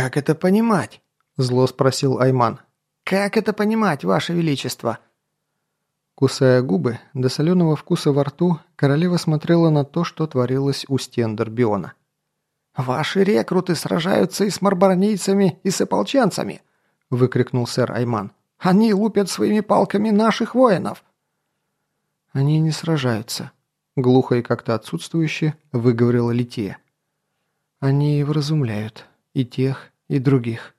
«Как это понимать?» – зло спросил Айман. «Как это понимать, Ваше Величество?» Кусая губы, до соленого вкуса во рту, королева смотрела на то, что творилось у стен Дорбиона. «Ваши рекруты сражаются и с марбарнийцами, и с ополченцами!» – выкрикнул сэр Айман. «Они лупят своими палками наших воинов!» «Они не сражаются», – глухо и как-то отсутствующе выговорила Лития. «Они вразумляют и тех, и других».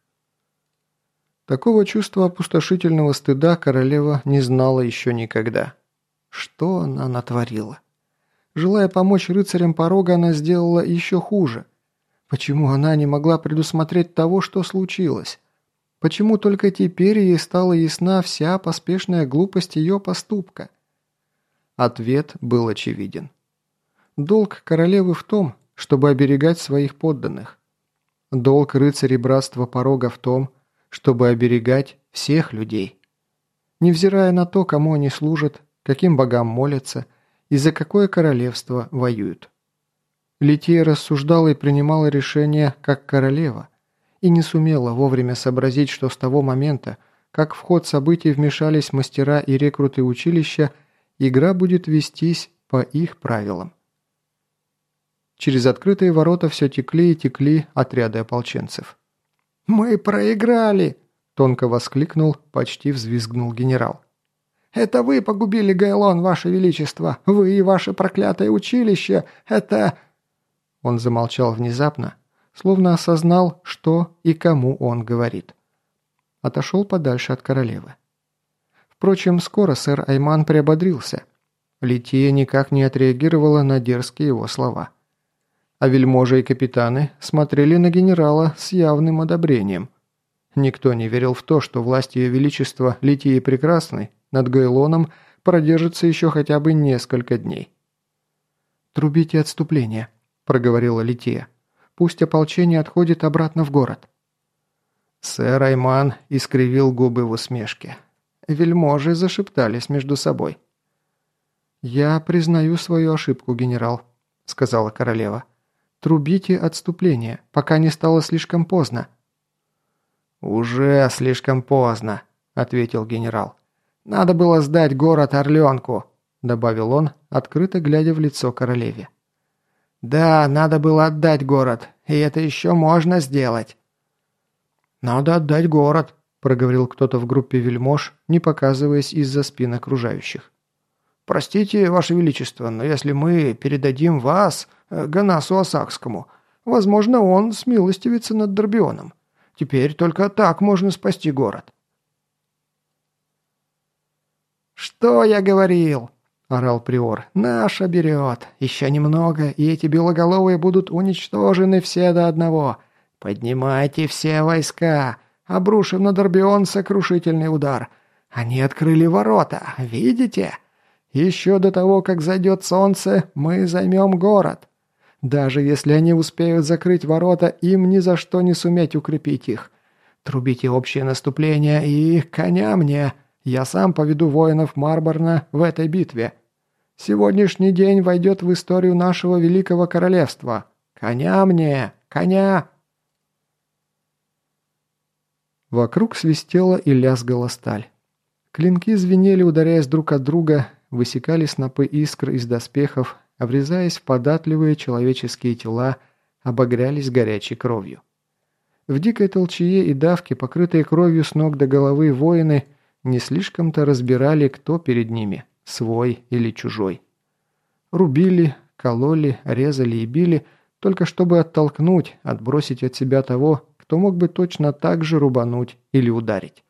Такого чувства опустошительного стыда королева не знала еще никогда. Что она натворила? Желая помочь рыцарям порога, она сделала еще хуже. Почему она не могла предусмотреть того, что случилось? Почему только теперь ей стала ясна вся поспешная глупость ее поступка? Ответ был очевиден. Долг королевы в том, чтобы оберегать своих подданных. Долг рыцарей братства порога в том, чтобы оберегать всех людей. Невзирая на то, кому они служат, каким богам молятся и за какое королевство воюют. Лития рассуждала и принимала решения как королева, и не сумела вовремя сообразить, что с того момента, как в ход событий вмешались мастера и рекруты училища, игра будет вестись по их правилам. Через открытые ворота все текли и текли отряды ополченцев. «Мы проиграли!» – тонко воскликнул, почти взвизгнул генерал. «Это вы погубили Гайлон, ваше величество! Вы и ваше проклятое училище! Это...» Он замолчал внезапно, словно осознал, что и кому он говорит. Отошел подальше от королевы. Впрочем, скоро сэр Айман приободрился. Лития никак не отреагировала на дерзкие его слова. А вельможи и капитаны смотрели на генерала с явным одобрением. Никто не верил в то, что власть ее величества Литии Прекрасной над Гайлоном продержится еще хотя бы несколько дней. «Трубите отступление», проговорила Лития. «Пусть ополчение отходит обратно в город». Сэр Айман искривил губы в усмешке. Вельможи зашептались между собой. «Я признаю свою ошибку, генерал», — сказала королева. «Трубите отступление, пока не стало слишком поздно». «Уже слишком поздно», — ответил генерал. «Надо было сдать город Орленку», — добавил он, открыто глядя в лицо королеве. «Да, надо было отдать город, и это еще можно сделать». «Надо отдать город», – проговорил кто-то в группе вельмож, не показываясь из-за спин окружающих. «Простите, Ваше Величество, но если мы передадим вас Ганасу Осакскому, возможно, он смилостивится над Дорбионом. Теперь только так можно спасти город». «Что я говорил?» – орал Приор. «Наша берет! Еще немного, и эти белоголовые будут уничтожены все до одного! Поднимайте все войска! Обрушим на Дорбион сокрушительный удар! Они открыли ворота, видите? Еще до того, как зайдет солнце, мы займем город! Даже если они успеют закрыть ворота, им ни за что не суметь укрепить их! Трубите общее наступление и коня мне!» Я сам поведу воинов Марборна в этой битве. Сегодняшний день войдет в историю нашего великого королевства. Коня мне! Коня!» Вокруг свистела и лязгала сталь. Клинки звенели, ударяясь друг от друга, высекали снопы искр из доспехов, врезаясь в податливые человеческие тела, обогрялись горячей кровью. В дикой толчее и давке, покрытые кровью с ног до головы воины, не слишком-то разбирали, кто перед ними свой или чужой. Рубили, кололи, резали и били, только чтобы оттолкнуть, отбросить от себя того, кто мог бы точно так же рубануть или ударить.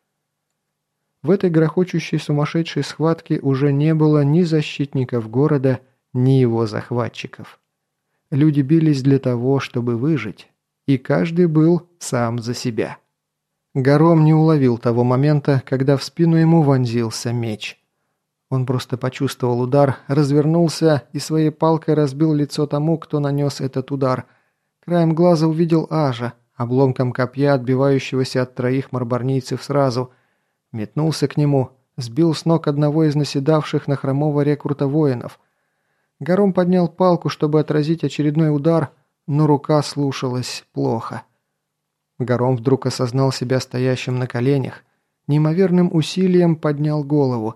В этой грохочущей сумасшедшей схватке уже не было ни защитников города, ни его захватчиков. Люди бились для того, чтобы выжить, и каждый был сам за себя. Гором не уловил того момента, когда в спину ему вонзился меч. Он просто почувствовал удар, развернулся и своей палкой разбил лицо тому, кто нанес этот удар. Краем глаза увидел Ажа, обломком копья, отбивающегося от троих марбарнийцев сразу. Метнулся к нему, сбил с ног одного из наседавших на хромого рекрута воинов. Гором поднял палку, чтобы отразить очередной удар, но рука слушалась плохо. Гором вдруг осознал себя стоящим на коленях, неимоверным усилием поднял голову.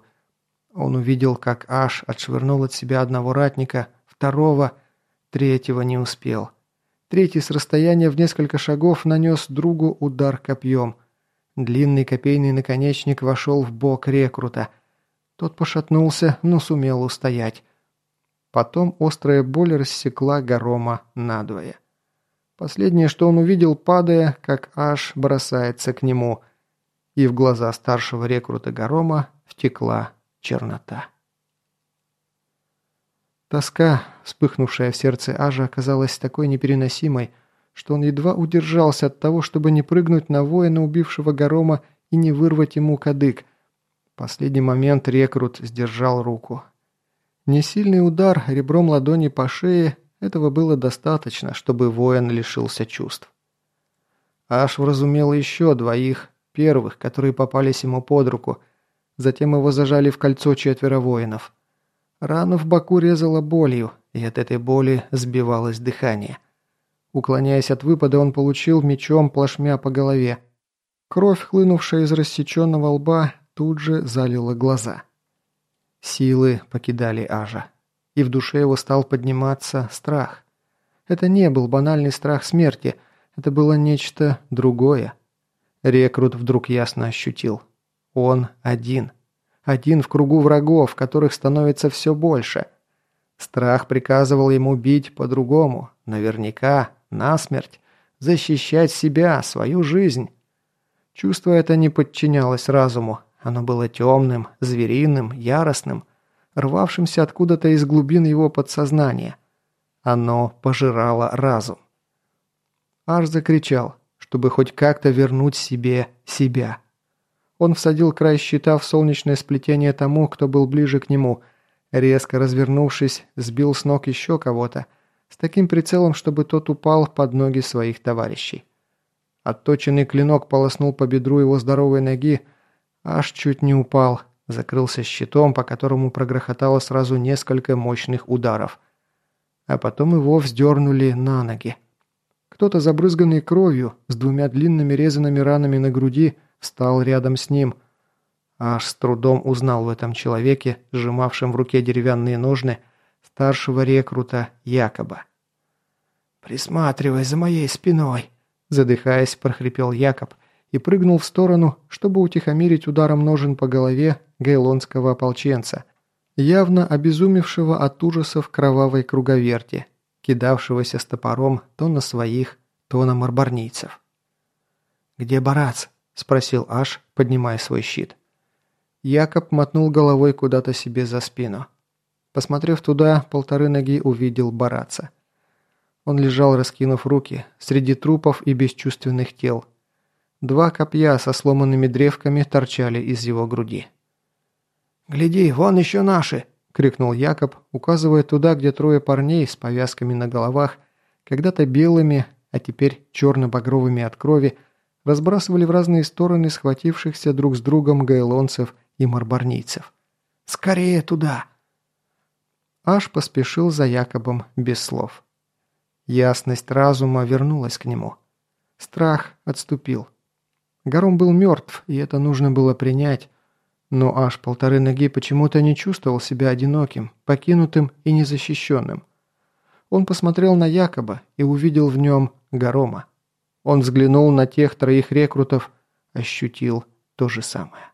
Он увидел, как Аш отшвырнул от себя одного ратника, второго, третьего не успел. Третий с расстояния в несколько шагов нанес другу удар копьем. Длинный копейный наконечник вошел в бок рекрута. Тот пошатнулся, но сумел устоять. Потом острая боль рассекла Горома надвое. Последнее, что он увидел, падая, как аж бросается к нему. И в глаза старшего рекрута Горома втекла чернота. Тоска, вспыхнувшая в сердце Ажа, оказалась такой непереносимой, что он едва удержался от того, чтобы не прыгнуть на воина, убившего Горома, и не вырвать ему кадык. В последний момент рекрут сдержал руку. Несильный удар ребром ладони по шее, этого было достаточно, чтобы воин лишился чувств. Аж вразумел еще двоих, первых, которые попались ему под руку, затем его зажали в кольцо четверо воинов – Рану в боку резала болью, и от этой боли сбивалось дыхание. Уклоняясь от выпада, он получил мечом плашмя по голове. Кровь, хлынувшая из рассеченного лба, тут же залила глаза. Силы покидали Ажа, и в душе его стал подниматься страх. Это не был банальный страх смерти, это было нечто другое. Рекрут вдруг ясно ощутил. Он один – один в кругу врагов, которых становится все больше. Страх приказывал ему бить по-другому, наверняка, насмерть, защищать себя, свою жизнь. Чувство это не подчинялось разуму, оно было темным, звериным, яростным, рвавшимся откуда-то из глубин его подсознания. Оно пожирало разум. Аж закричал, чтобы хоть как-то вернуть себе себя. Он всадил край щита в солнечное сплетение тому, кто был ближе к нему. Резко развернувшись, сбил с ног еще кого-то, с таким прицелом, чтобы тот упал под ноги своих товарищей. Отточенный клинок полоснул по бедру его здоровой ноги, аж чуть не упал, закрылся щитом, по которому прогрохотало сразу несколько мощных ударов. А потом его вздернули на ноги. Кто-то, забрызганный кровью, с двумя длинными резанными ранами на груди, встал рядом с ним. Аж с трудом узнал в этом человеке, сжимавшем в руке деревянные ножны, старшего рекрута Якоба. «Присматривай за моей спиной», – задыхаясь, прохрипел Якоб и прыгнул в сторону, чтобы утихомирить ударом ножен по голове гейлонского ополченца, явно обезумевшего от ужасов кровавой круговерти, кидавшегося с топором то на своих, то на марбарнийцев. «Где Барац?» – спросил Аш, поднимая свой щит. Якоб мотнул головой куда-то себе за спину. Посмотрев туда, полторы ноги увидел Бараца. Он лежал, раскинув руки, среди трупов и бесчувственных тел. Два копья со сломанными древками торчали из его груди. «Гляди, вон еще наши!» – крикнул Якоб, указывая туда, где трое парней с повязками на головах, когда-то белыми, а теперь черно-багровыми от крови, разбрасывали в разные стороны схватившихся друг с другом гайлонцев и марбарнийцев. «Скорее туда!» Аж поспешил за Якобом без слов. Ясность разума вернулась к нему. Страх отступил. Гором был мертв, и это нужно было принять, но аж полторы ноги почему-то не чувствовал себя одиноким, покинутым и незащищенным. Он посмотрел на Якоба и увидел в нем Горома. Он взглянул на тех троих рекрутов, ощутил то же самое.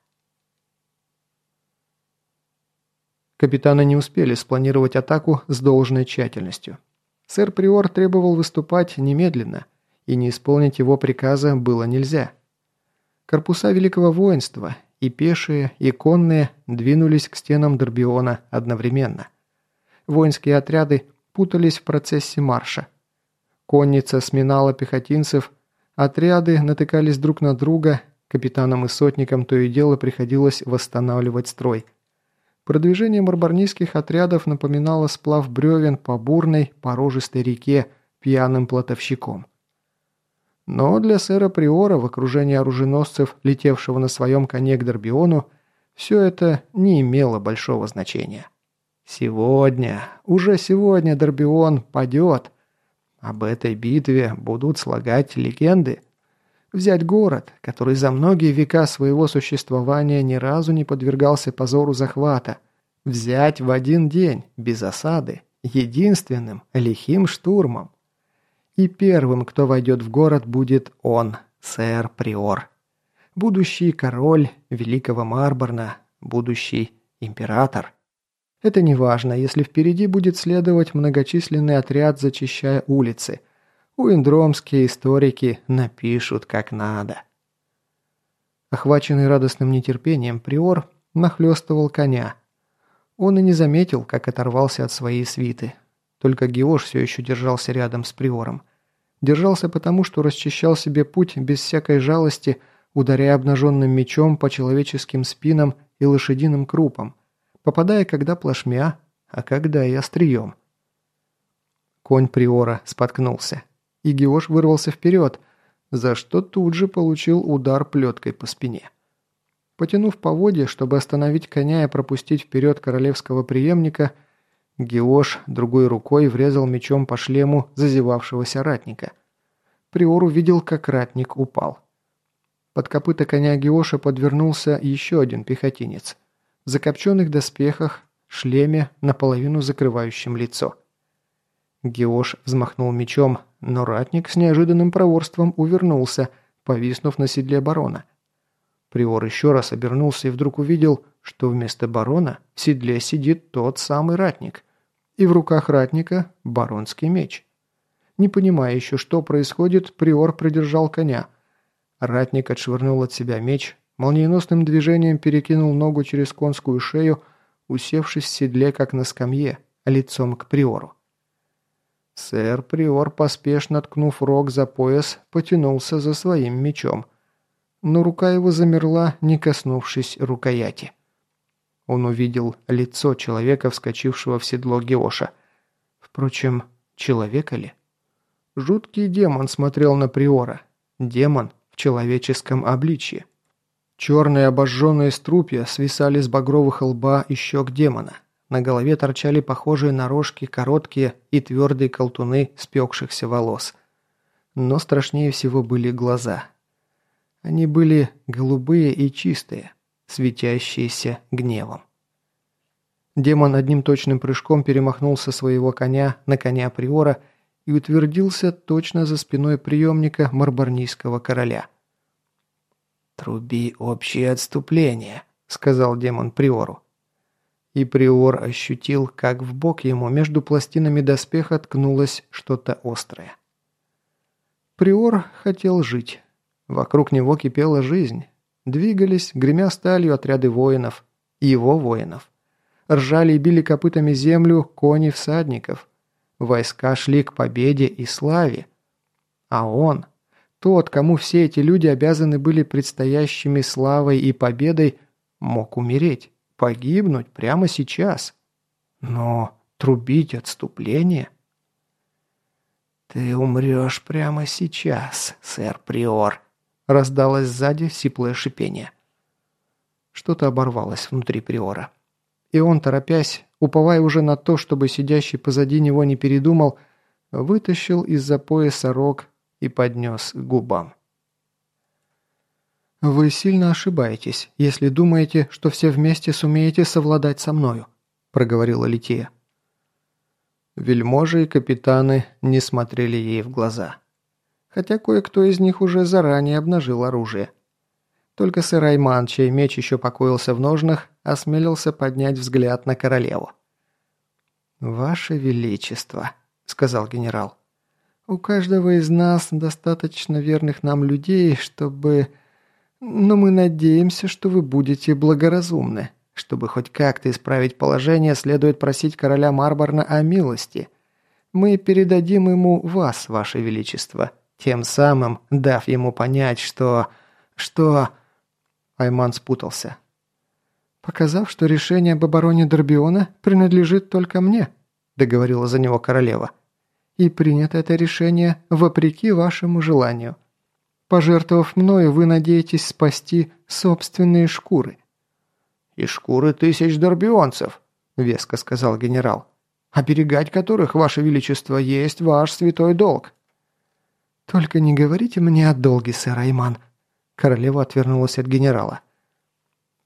Капитаны не успели спланировать атаку с должной тщательностью. Сэр Приор требовал выступать немедленно, и не исполнить его приказа было нельзя. Корпуса Великого Воинства, и пешие, и конные, двинулись к стенам Дорбиона одновременно. Воинские отряды путались в процессе марша. Конница сминала пехотинцев, Отряды натыкались друг на друга, капитанам и сотникам то и дело приходилось восстанавливать строй. Продвижение марбарнийских отрядов напоминало сплав бревен по бурной, порожистой реке пьяным плотовщиком. Но для сэра Приора в окружении оруженосцев, летевшего на своем коне к Дорбиону, все это не имело большого значения. Сегодня, уже сегодня Дорбион падет – об этой битве будут слагать легенды. Взять город, который за многие века своего существования ни разу не подвергался позору захвата. Взять в один день, без осады, единственным, лихим штурмом. И первым, кто войдет в город, будет он, сэр Приор. Будущий король Великого Марборна, будущий император. Это не важно, если впереди будет следовать многочисленный отряд, зачищая улицы. Уиндромские историки напишут как надо. Охваченный радостным нетерпением, Приор нахлестывал коня. Он и не заметил, как оторвался от своей свиты. Только Геош все еще держался рядом с Приором. Держался потому, что расчищал себе путь без всякой жалости, ударяя обнаженным мечом по человеческим спинам и лошадиным крупам, попадая когда плашмя, а когда и острием. Конь Приора споткнулся, и Геош вырвался вперед, за что тут же получил удар плеткой по спине. Потянув поводья, чтобы остановить коня и пропустить вперед королевского преемника, Геош другой рукой врезал мечом по шлему зазевавшегося ратника. Приор увидел, как ратник упал. Под копыта коня Геоша подвернулся еще один пехотинец. В закопченных доспехах, шлеме, наполовину закрывающем лицо. Геош взмахнул мечом, но ратник с неожиданным проворством увернулся, повиснув на седле барона. Приор еще раз обернулся и вдруг увидел, что вместо барона в седле сидит тот самый ратник, и в руках ратника баронский меч. Не понимая еще, что происходит, Приор придержал коня. Ратник отшвырнул от себя меч, молниеносным движением перекинул ногу через конскую шею, усевшись в седле, как на скамье, лицом к Приору. Сэр Приор, поспешно ткнув рог за пояс, потянулся за своим мечом. Но рука его замерла, не коснувшись рукояти. Он увидел лицо человека, вскочившего в седло Геоша. Впрочем, человека ли? Жуткий демон смотрел на Приора. Демон в человеческом обличье. Черные обожженные струпья свисали с багровых лба и щек демона. На голове торчали похожие на рожки короткие и твердые колтуны спекшихся волос. Но страшнее всего были глаза. Они были голубые и чистые, светящиеся гневом. Демон одним точным прыжком перемахнул со своего коня на коня Приора и утвердился точно за спиной приемника марбарнийского короля. «Труби общее отступление», — сказал демон Приору и Приор ощутил, как в бок ему между пластинами доспеха ткнулось что-то острое. Приор хотел жить. Вокруг него кипела жизнь. Двигались, гремя сталью, отряды воинов. Его воинов. Ржали и били копытами землю кони всадников. Войска шли к победе и славе. А он, тот, кому все эти люди обязаны были предстоящими славой и победой, мог умереть. Погибнуть прямо сейчас. Но трубить отступление? «Ты умрешь прямо сейчас, сэр Приор», — раздалось сзади сиплое шипение. Что-то оборвалось внутри Приора. И он, торопясь, уповая уже на то, чтобы сидящий позади него не передумал, вытащил из-за пояса рог и поднес к губам. «Вы сильно ошибаетесь, если думаете, что все вместе сумеете совладать со мною», – проговорила Лития. Вельможи и капитаны не смотрели ей в глаза. Хотя кое-кто из них уже заранее обнажил оружие. Только сэр Айман, чей меч еще покоился в ножнах, осмелился поднять взгляд на королеву. «Ваше Величество», — сказал генерал, — «у каждого из нас достаточно верных нам людей, чтобы но мы надеемся, что вы будете благоразумны. Чтобы хоть как-то исправить положение, следует просить короля Марборна о милости. Мы передадим ему вас, ваше величество, тем самым дав ему понять, что... что...» Айман спутался. «Показав, что решение об обороне Дорбиона принадлежит только мне», договорила за него королева. «И принято это решение вопреки вашему желанию». Пожертвовав мною, вы надеетесь спасти собственные шкуры». «И шкуры тысяч дорбионцев», — веско сказал генерал. «Оберегать которых, Ваше Величество, есть ваш святой долг». «Только не говорите мне о долге, сэр Айман». Королева отвернулась от генерала.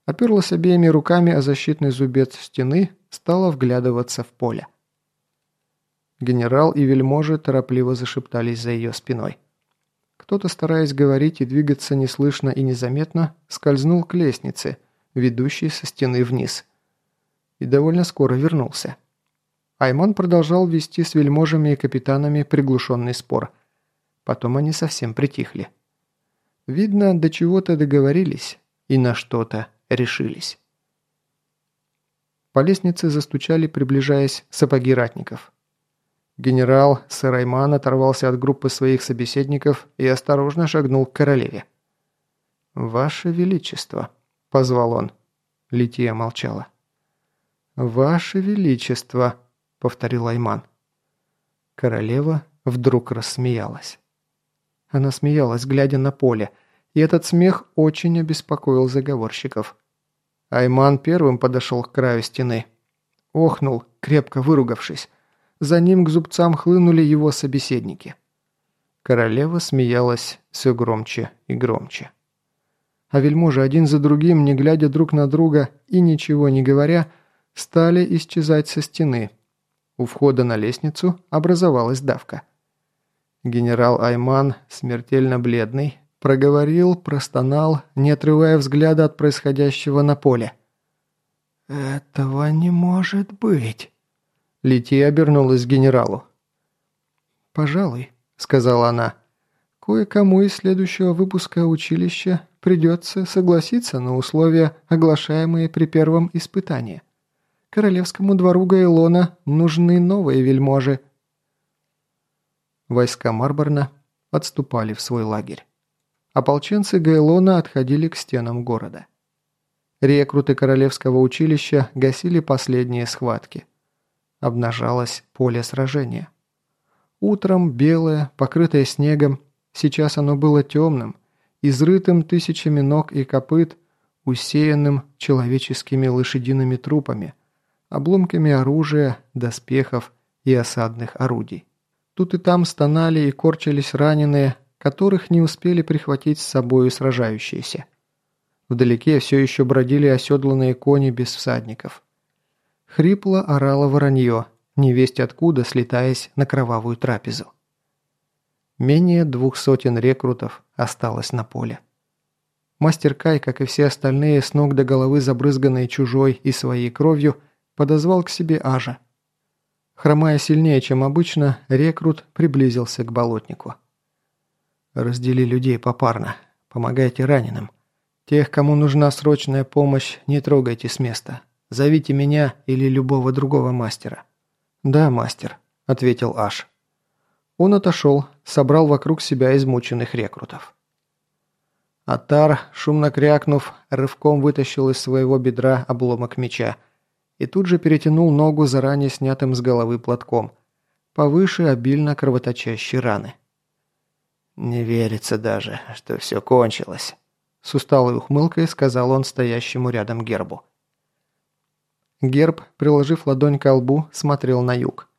Оперлась обеими руками о защитный зубец стены, стала вглядываться в поле. Генерал и вельможи торопливо зашептались за ее спиной. Кто-то, стараясь говорить и двигаться неслышно и незаметно, скользнул к лестнице, ведущей со стены вниз. И довольно скоро вернулся. Айман продолжал вести с вельможами и капитанами приглушенный спор. Потом они совсем притихли. Видно, до чего-то договорились и на что-то решились. По лестнице застучали, приближаясь, сапоги ратников. Генерал Сарайман оторвался от группы своих собеседников и осторожно шагнул к королеве. «Ваше Величество», — позвал он. Лития молчала. «Ваше Величество», — повторил Айман. Королева вдруг рассмеялась. Она смеялась, глядя на поле, и этот смех очень обеспокоил заговорщиков. Айман первым подошел к краю стены. Охнул, крепко выругавшись. За ним к зубцам хлынули его собеседники. Королева смеялась все громче и громче. А вельможи один за другим, не глядя друг на друга и ничего не говоря, стали исчезать со стены. У входа на лестницу образовалась давка. Генерал Айман, смертельно бледный, проговорил, простонал, не отрывая взгляда от происходящего на поле. «Этого не может быть!» Лития обернулась к генералу. «Пожалуй», — сказала она, — «кое-кому из следующего выпуска училища придется согласиться на условия, оглашаемые при первом испытании. Королевскому двору Гайлона нужны новые вельможи». Войска Марборна отступали в свой лагерь. Ополченцы Гайлона отходили к стенам города. Рекруты Королевского училища гасили последние схватки – обнажалось поле сражения. Утром белое, покрытое снегом, сейчас оно было темным, изрытым тысячами ног и копыт, усеянным человеческими лошадиными трупами, обломками оружия, доспехов и осадных орудий. Тут и там стонали и корчились раненые, которых не успели прихватить с собою сражающиеся. Вдалеке все еще бродили оседланные кони без всадников. Хрипло орало воронье, невесть откуда слетаясь на кровавую трапезу. Менее двух сотен рекрутов осталось на поле. Мастер Кай, как и все остальные, с ног до головы забрызганные чужой и своей кровью, подозвал к себе Ажа. Хромая сильнее, чем обычно, рекрут приблизился к болотнику. «Раздели людей попарно. Помогайте раненым. Тех, кому нужна срочная помощь, не трогайте с места. Зовите меня или любого другого мастера». «Да, мастер», – ответил Аш. Он отошел, собрал вокруг себя измученных рекрутов. Атар, шумно крякнув, рывком вытащил из своего бедра обломок меча и тут же перетянул ногу заранее снятым с головы платком, повыше обильно кровоточащей раны. «Не верится даже, что все кончилось», – с усталой ухмылкой сказал он стоящему рядом гербу. Герб, приложив ладонь к лбу, смотрел на юг.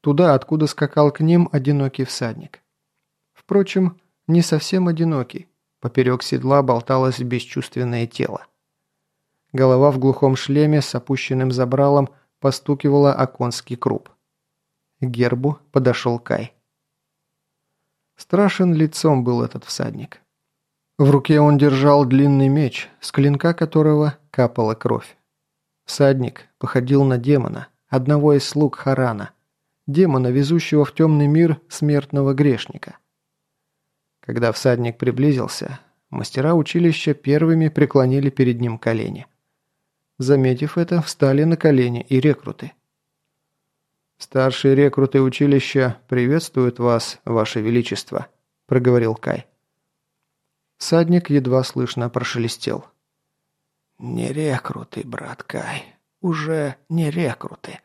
Туда, откуда скакал к ним одинокий всадник. Впрочем, не совсем одинокий. Поперек седла болталось бесчувственное тело. Голова в глухом шлеме с опущенным забралом постукивала о конский круп. К гербу подошел Кай. Страшен лицом был этот всадник. В руке он держал длинный меч, с клинка которого капала кровь. Всадник походил на демона, одного из слуг Харана, демона, везущего в темный мир смертного грешника. Когда всадник приблизился, мастера училища первыми преклонили перед ним колени. Заметив это, встали на колени и рекруты. «Старшие рекруты училища приветствуют вас, ваше величество», – проговорил Кай. Всадник едва слышно прошелестел – «Не рекруты, брат Кай, уже не рекруты».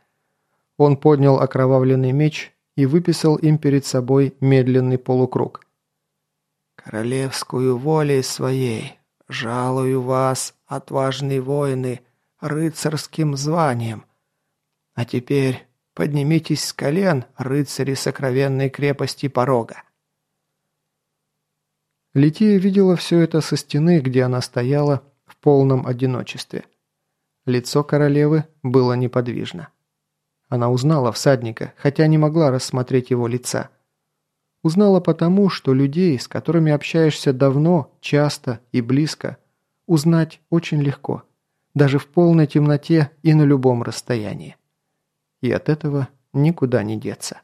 Он поднял окровавленный меч и выписал им перед собой медленный полукруг. «Королевскую волей своей жалую вас, отважные воины, рыцарским званием. А теперь поднимитесь с колен, рыцари сокровенной крепости порога». Лития видела все это со стены, где она стояла в полном одиночестве. Лицо королевы было неподвижно. Она узнала всадника, хотя не могла рассмотреть его лица. Узнала потому, что людей, с которыми общаешься давно, часто и близко, узнать очень легко, даже в полной темноте и на любом расстоянии. И от этого никуда не деться.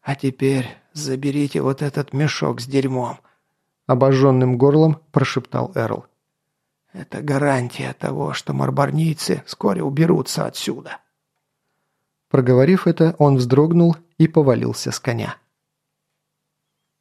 «А теперь заберите вот этот мешок с дерьмом», – обожженным горлом прошептал Эрл. «Это гарантия того, что марбарнийцы вскоре уберутся отсюда». Проговорив это, он вздрогнул и повалился с коня.